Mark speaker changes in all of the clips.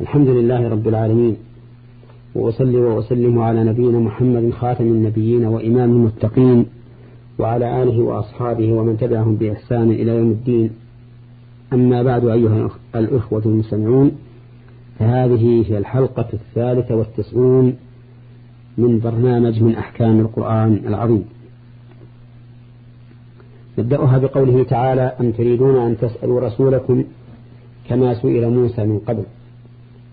Speaker 1: الحمد لله رب العالمين. وأصلي وأسلم على نبينا محمد خاتم النبيين وإمام المتقين وعلى آله وأصحابه ومن تبعهم بإحسان إلى يوم الدين. أما بعد أيها الإخوة المستمعون فهذه هي الحلقة الثالثة والتسعون من برنامج من أحكام القرآن العظيم. نبدأها بقوله تعالى أم تريدون أن تسألوا رسولكم كما سئل موسى من قبل؟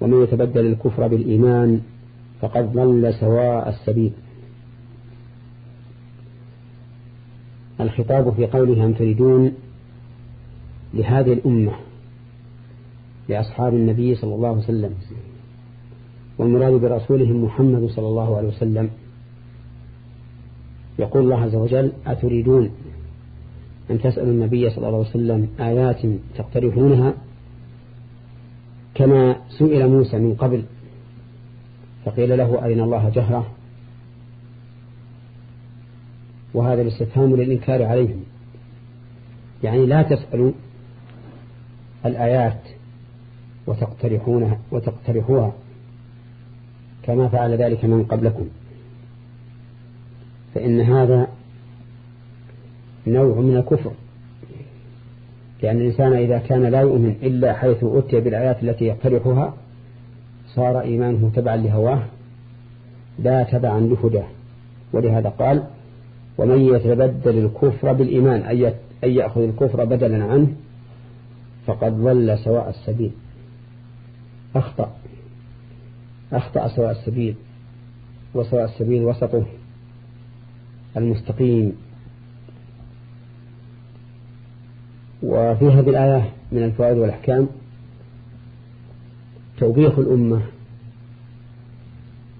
Speaker 1: ومن يتبدل الكفر بالإيمان فقد ضل سواء السبيل. الخطاب في قوله أم تريدون لهذه الأمة لأصحاب النبي صلى الله عليه وسلم والمراد برسولهم محمد صلى الله عليه وسلم. يقول الله عز وجل أتريدون أن تسألوا النبي صلى الله عليه وسلم آيات تقترحونها؟ كما سئل موسى من قبل فقيل له أرنا الله جهرة؟ وهذا الاستفهام للإنكار عليهم. يعني لا تسألوا الآيات وتقترحونها وتقترحوها كما فعل ذلك من قبلكم. فإن هذا نوع من الكفر. لأن الإنسان إذا كان لا يؤمن إلا حيث أتي بالآيات التي يقترحها صار إيمانه تبعا لهواه لا تبعا لهداه. ولهذا قال ومن يتبدل الكفر بالإيمان أي يأخذ الكفر بدلا عنه فقد ضل سواء السبيل. أخطأ. أخطأ سواء السبيل وسواء السبيل وسطه المستقيم. وفي هذه الآية من الفوائد والأحكام توبيخ الأمة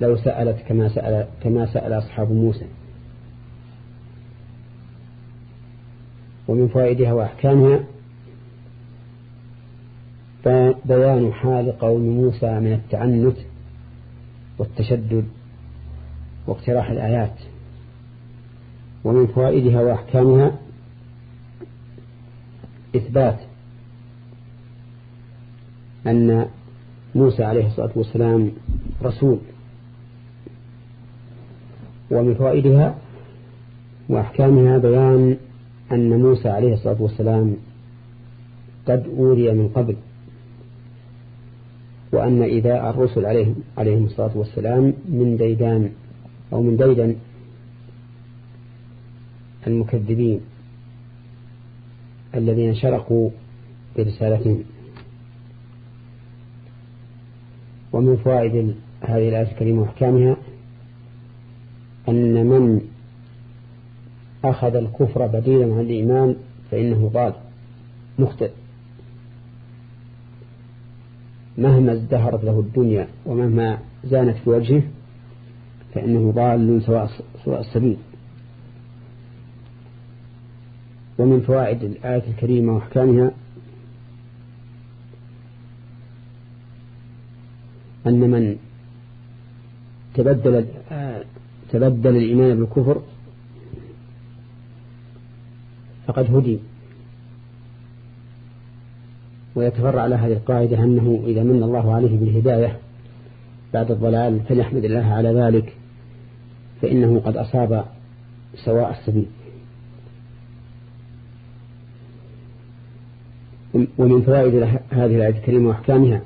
Speaker 1: لو سألت كما سأل, كما سأل أصحاب موسى. ومن فوائدها وأحكامها بيان حال قوم موسى من التعنت والتشدد واقتراح الآيات. ومن فوائدها وأحكامها إثبات أن موسى عليه الصلاة والسلام رسول ومن فوائدها وأحكامها بيان أن موسى عليه الصلاة والسلام قد أوري من قبل وأن إذا الرسل عليهم, عليهم الصلاة والسلام من ديدان أو من ديدن المكذبين. الذين شرقوا برسالتهم ومن فوائد هذه الآية الكريمة وأحكامها أن من أخذ الكفر بديلا عن الإيمان فإنه ضال مخطئ. مهما ازدهرت له الدنيا ومهما زانت في وجهه فإنه ضال سواء السبيل. ومن فوائد الآية الكريمة وأحكامها أن من تبدل تبدل الإيمان بالكفر فقد هدي ويتفرع على هذه القاعدة أنه إذا من الله عليه بالهداية بعد الضلال فليحمد الله على ذلك فإنه قد أصاب سواء السبيل. ومن فوائد هذه الآية الكريمة وأحكامها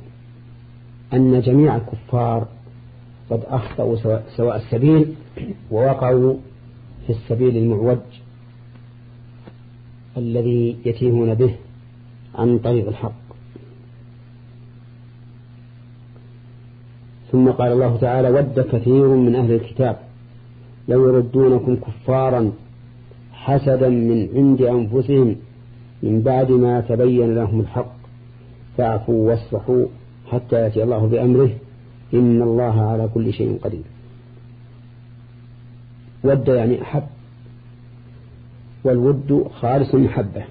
Speaker 1: أن جميع الكفار قد أخطأوا سواء السبيل ووقعوا في السبيل المعوج الذي يتيهون به عن طريق الحق. ثم قال الله تعالى ود كثير من أهل الكتاب لو يردونكم كفارا حسدا من عند أنفسهم من بعد ما تبين لهم الحق فاعفوا واصفحوا حتى يأتي الله بأمره إن الله على كل شيء قدير. ود يعني أحب والود خالص المحبة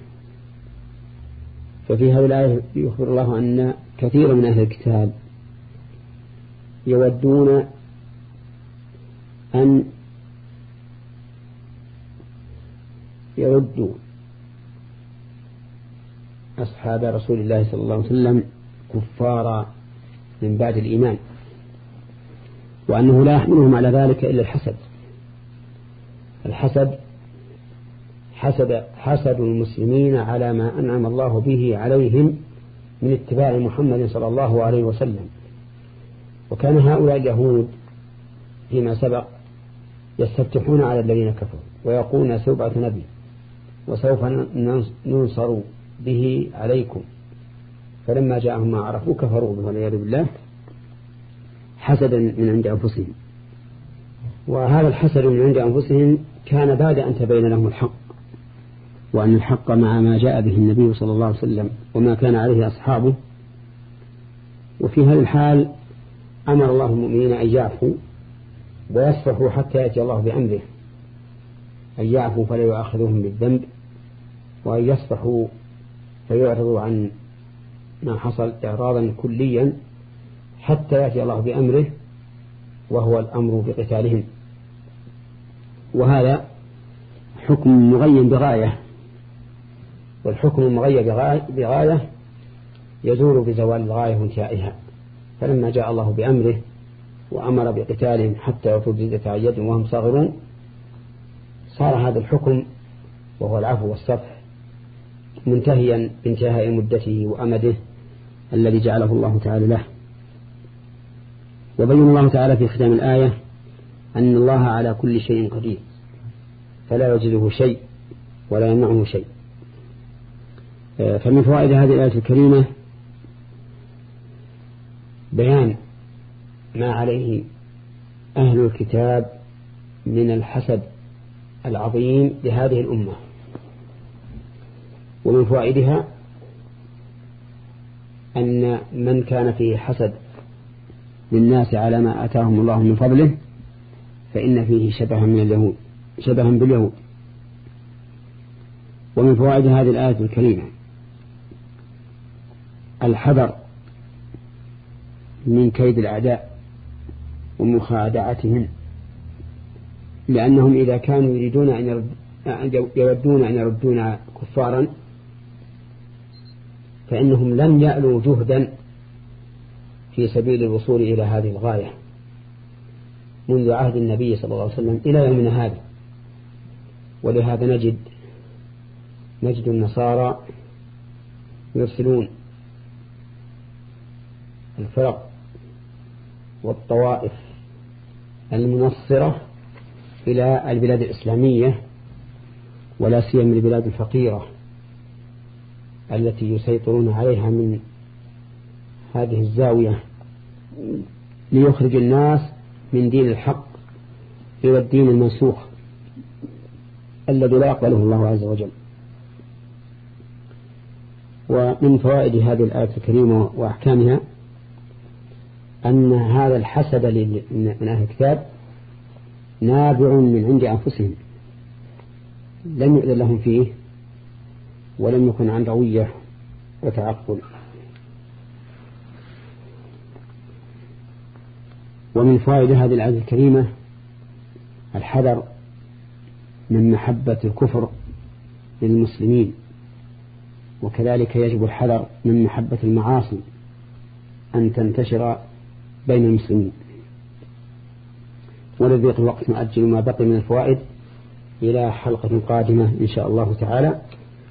Speaker 1: ففي هذه الآية يخبر الله أن كثير من أهل الكتاب يودون أن يردوا أصحاب رسول الله صلى الله عليه وسلم كفارا من بعد الإيمان وأنه لا يحملهم على ذلك إلا الحسد. الحسد حسد حسد المسلمين على ما أنعم الله به عليهم من اتباع محمد صلى الله عليه وسلم. وكان هؤلاء اليهود فيما سبق يستفتحون على الذين كفروا ويقولون سوبعة نبي وسوف ننصر به عليكم. فلما جاءهم ما عرفوا كفروا به والعياذ بالله حسدا من عند أنفسهم. وهذا الحسد من عند أنفسهم كان بعد أن تبين لهم الحق وأن الحق مع ما جاء به النبي صلى الله عليه وسلم وما كان عليه أصحابه. وفي هذا الحال أمر الله المؤمنين أن يعفوا ويصفحوا حتى يأتي الله بأمره أن يعفوا فلا يؤاخذهم بالذنب وأن يصفحوا فيعرضوا عن ما حصل إعراضا كليا حتى يأتي الله بأمره وهو الأمر بقتالهم. وهذا حكم مغين بغاية والحكم المغير بغاية يزول بزوال الغاية وانتهائها. فلما جاء الله بأمره وأمر بقتالهم حتى عن يد وهم صاغرون صار هذا الحكم وهو العفو والصفح منتهيا بانتهاء مدته وأمده الذي جعله الله تعالى له. وبين الله تعالى في ختام الآية أن الله على كل شيء قدير فلا يجده شيء ولا يمنعه شيء. فمن فوائد هذه الآية الكريمة بيان ما عليه أهل الكتاب من الحسد العظيم لهذه الأمة. ومن فوائدها أن من كان فيه حسد للناس على ما آتاهم الله من فضله فإن فيه شبها من اليهود شبها باليهود. ومن فوائد هذه الآية الكريمة الحذر من كيد الأعداء ومخادعتهم لأنهم إذا كانوا يريدون أن يودون أن يردون كفارا فإنهم لم يألوا جهدا في سبيل الوصول إلى هذه الغاية منذ عهد النبي صلى الله عليه وسلم إلى يومنا هذا. ولهذا نجد نجد النصارى يرسلون الفرق والطوائف المنصرة إلى البلاد الإسلامية ولا سيما البلاد الفقيرة. التي يسيطرون عليها من هذه الزاوية ليخرج الناس من دين الحق إلى الدين المنسوخ الذي لا يقبله الله عز وجل. ومن فوائد هذه الآية الكريمة وأحكامها أن هذا الحسد من أهل الكتاب نابع من عند أنفسهم لم يؤذن لهم فيه ولم يكن عن روية وتعقل. ومن فوائد هذه الآية الكريمة الحذر من محبة الكفر للمسلمين وكذلك يجب الحذر من محبة المعاصي أن تنتشر بين المسلمين. ولذيق الوقت نؤجل ما بقي من الفوائد إلى حلقة قادمة إن شاء الله تعالى.